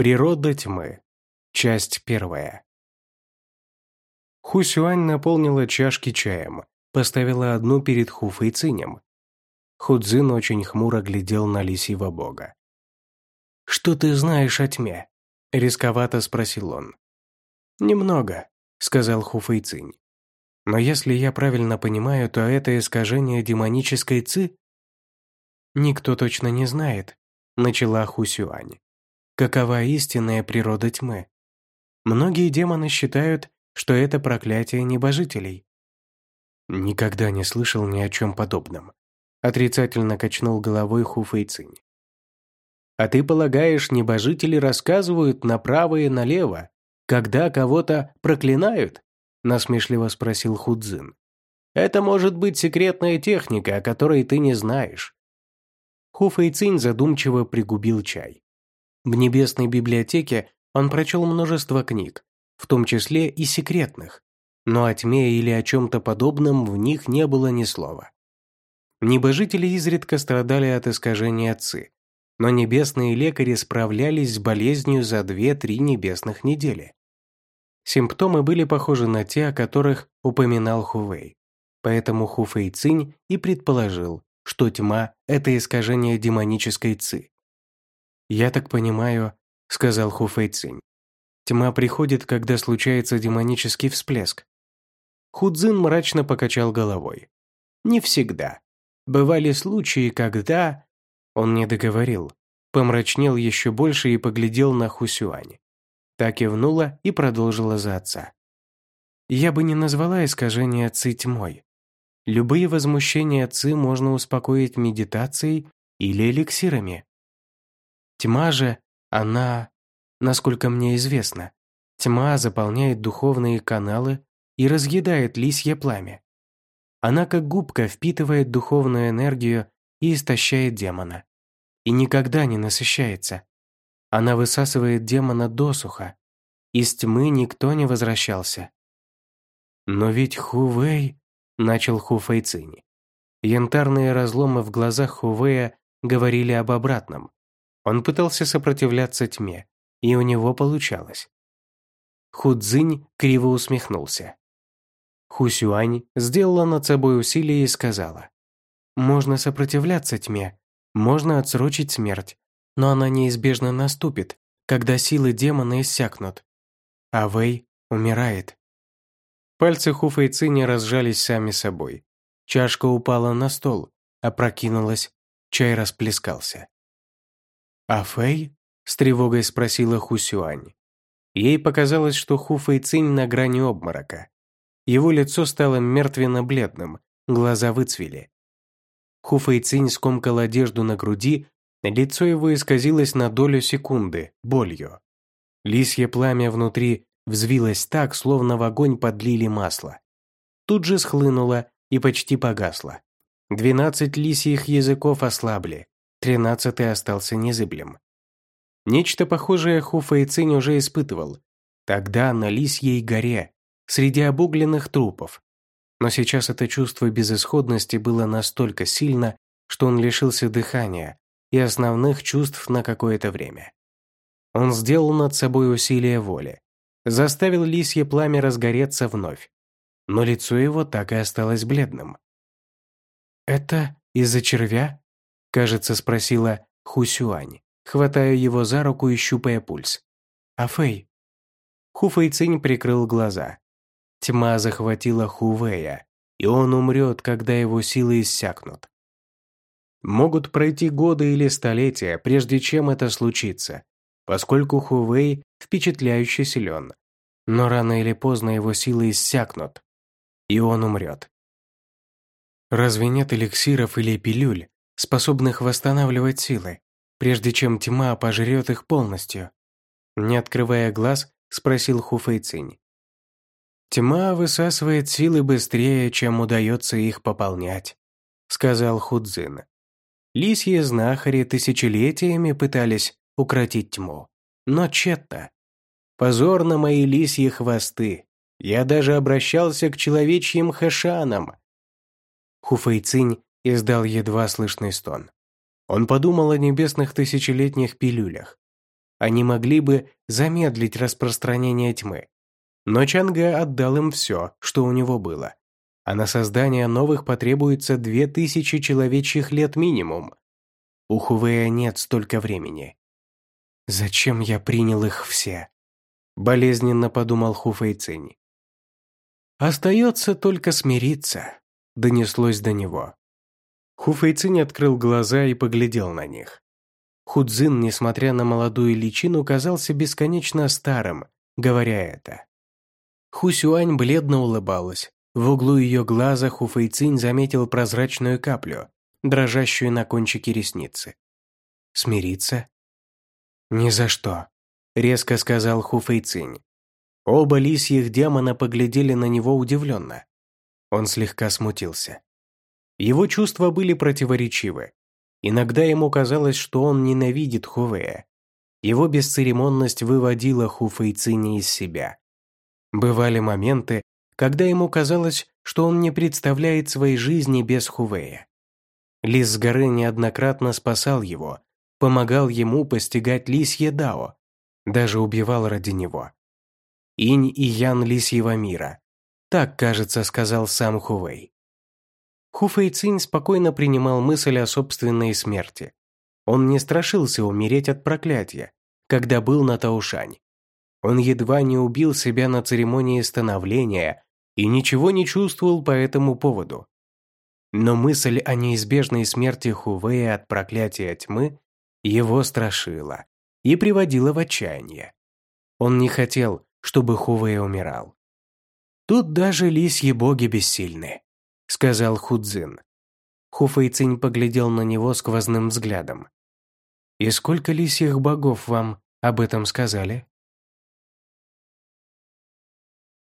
Природа тьмы. Часть первая. Хусюань наполнила чашки чаем, поставила одну перед Хуфой Цинем. Худзин очень хмуро глядел на лисьего бога. «Что ты знаешь о тьме?» – рисковато спросил он. «Немного», – сказал Хуфэй Цинь. «Но если я правильно понимаю, то это искажение демонической ци?» «Никто точно не знает», – начала Хусюань какова истинная природа тьмы. Многие демоны считают, что это проклятие небожителей. Никогда не слышал ни о чем подобном. Отрицательно качнул головой Ху Фэйцинь. А ты полагаешь, небожители рассказывают направо и налево, когда кого-то проклинают? Насмешливо спросил Худзин. Это может быть секретная техника, о которой ты не знаешь. Ху Фэйцинь задумчиво пригубил чай. В небесной библиотеке он прочел множество книг, в том числе и секретных, но о тьме или о чем-то подобном в них не было ни слова. Небожители изредка страдали от искажения отцы, но небесные лекари справлялись с болезнью за 2-3 небесных недели. Симптомы были похожи на те, о которых упоминал Хувей, поэтому Хуфэй Цинь и предположил, что тьма – это искажение демонической ци, «Я так понимаю», — сказал Ху Фэйцинь. «Тьма приходит, когда случается демонический всплеск». Худзин мрачно покачал головой. «Не всегда. Бывали случаи, когда...» Он не договорил, помрачнел еще больше и поглядел на Хусюань. Так кивнула и продолжила за отца. «Я бы не назвала искажение ци тьмой. Любые возмущения ци можно успокоить медитацией или эликсирами. Тьма же, она, насколько мне известно, тьма заполняет духовные каналы и разъедает лисье пламя. Она как губка впитывает духовную энергию и истощает демона. И никогда не насыщается. Она высасывает демона досуха. Из тьмы никто не возвращался. Но ведь Хувей, начал Хуфэй Цинь. Янтарные разломы в глазах Хувея говорили об обратном. Он пытался сопротивляться тьме, и у него получалось. Худзинь криво усмехнулся. Хусюань сделала над собой усилие и сказала, «Можно сопротивляться тьме, можно отсрочить смерть, но она неизбежно наступит, когда силы демона иссякнут. А Вэй умирает». Пальцы Хуфэйцини разжались сами собой. Чашка упала на стол, опрокинулась, чай расплескался. «А Фэй?» – с тревогой спросила Хусюань. Ей показалось, что Ху Фэйцинь на грани обморока. Его лицо стало мертвенно-бледным, глаза выцвели. Ху Фэйцинь скомкал одежду на груди, лицо его исказилось на долю секунды, болью. Лисье пламя внутри взвилось так, словно в огонь подлили масло. Тут же схлынуло и почти погасло. Двенадцать лисьих языков ослабли, тринадцатый остался незыблем. Нечто похожее Хуфа и Цинь уже испытывал. Тогда на Лисьей горе, среди обугленных трупов. Но сейчас это чувство безысходности было настолько сильно, что он лишился дыхания и основных чувств на какое-то время. Он сделал над собой усилие воли, заставил лисье пламя разгореться вновь, но лицо его так и осталось бледным. «Это из-за червя?» Кажется, спросила Хусюань, хватая его за руку и щупая пульс. «А Фэй?» Хуфэй Цинь прикрыл глаза. Тьма захватила Хувея, и он умрет, когда его силы иссякнут. Могут пройти годы или столетия, прежде чем это случится, поскольку Хувей впечатляюще силен. Но рано или поздно его силы иссякнут, и он умрет. Разве нет эликсиров или пилюль, способных восстанавливать силы, прежде чем тьма пожрет их полностью. Не открывая глаз, спросил Хуфэйцинь. «Тьма высасывает силы быстрее, чем удается их пополнять», сказал Худзин. Лисьи знахари тысячелетиями пытались укротить тьму, но тщетно. Позор на мои лисьи хвосты. Я даже обращался к человечьим хэшанам. Хуфэйцинь издал едва слышный стон. Он подумал о небесных тысячелетних пилюлях. они могли бы замедлить распространение тьмы. Но Чанга отдал им все, что у него было. А на создание новых потребуется две тысячи человечьих лет минимум. У Хувея нет столько времени. «Зачем я принял их все?» Болезненно подумал Хуфэйцинь. «Остается только смириться», — донеслось до него. Хуфэйцинь открыл глаза и поглядел на них. Худзин, несмотря на молодую личину, казался бесконечно старым, говоря это. Хусюань бледно улыбалась. В углу ее глаза Хуфэйцинь заметил прозрачную каплю, дрожащую на кончике ресницы. «Смириться?» «Ни за что», — резко сказал Хуфэйцинь. Оба лисьих демона поглядели на него удивленно. Он слегка смутился. Его чувства были противоречивы. Иногда ему казалось, что он ненавидит Хувея. Его бесцеремонность выводила Хуфэйциня из себя. Бывали моменты, когда ему казалось, что он не представляет своей жизни без Хувея. Лис с горы неоднократно спасал его, помогал ему постигать лисье дао, даже убивал ради него. Инь и Ян лисьего мира. Так, кажется, сказал сам Хувей. Цинь спокойно принимал мысль о собственной смерти. Он не страшился умереть от проклятия, когда был на Таушань. Он едва не убил себя на церемонии становления и ничего не чувствовал по этому поводу. Но мысль о неизбежной смерти Хувея от проклятия тьмы его страшила и приводила в отчаяние. Он не хотел, чтобы Хувей умирал. Тут даже лисьи боги бессильны сказал Худзин. Хуфэйцинь поглядел на него сквозным взглядом. «И сколько лисьих богов вам об этом сказали?»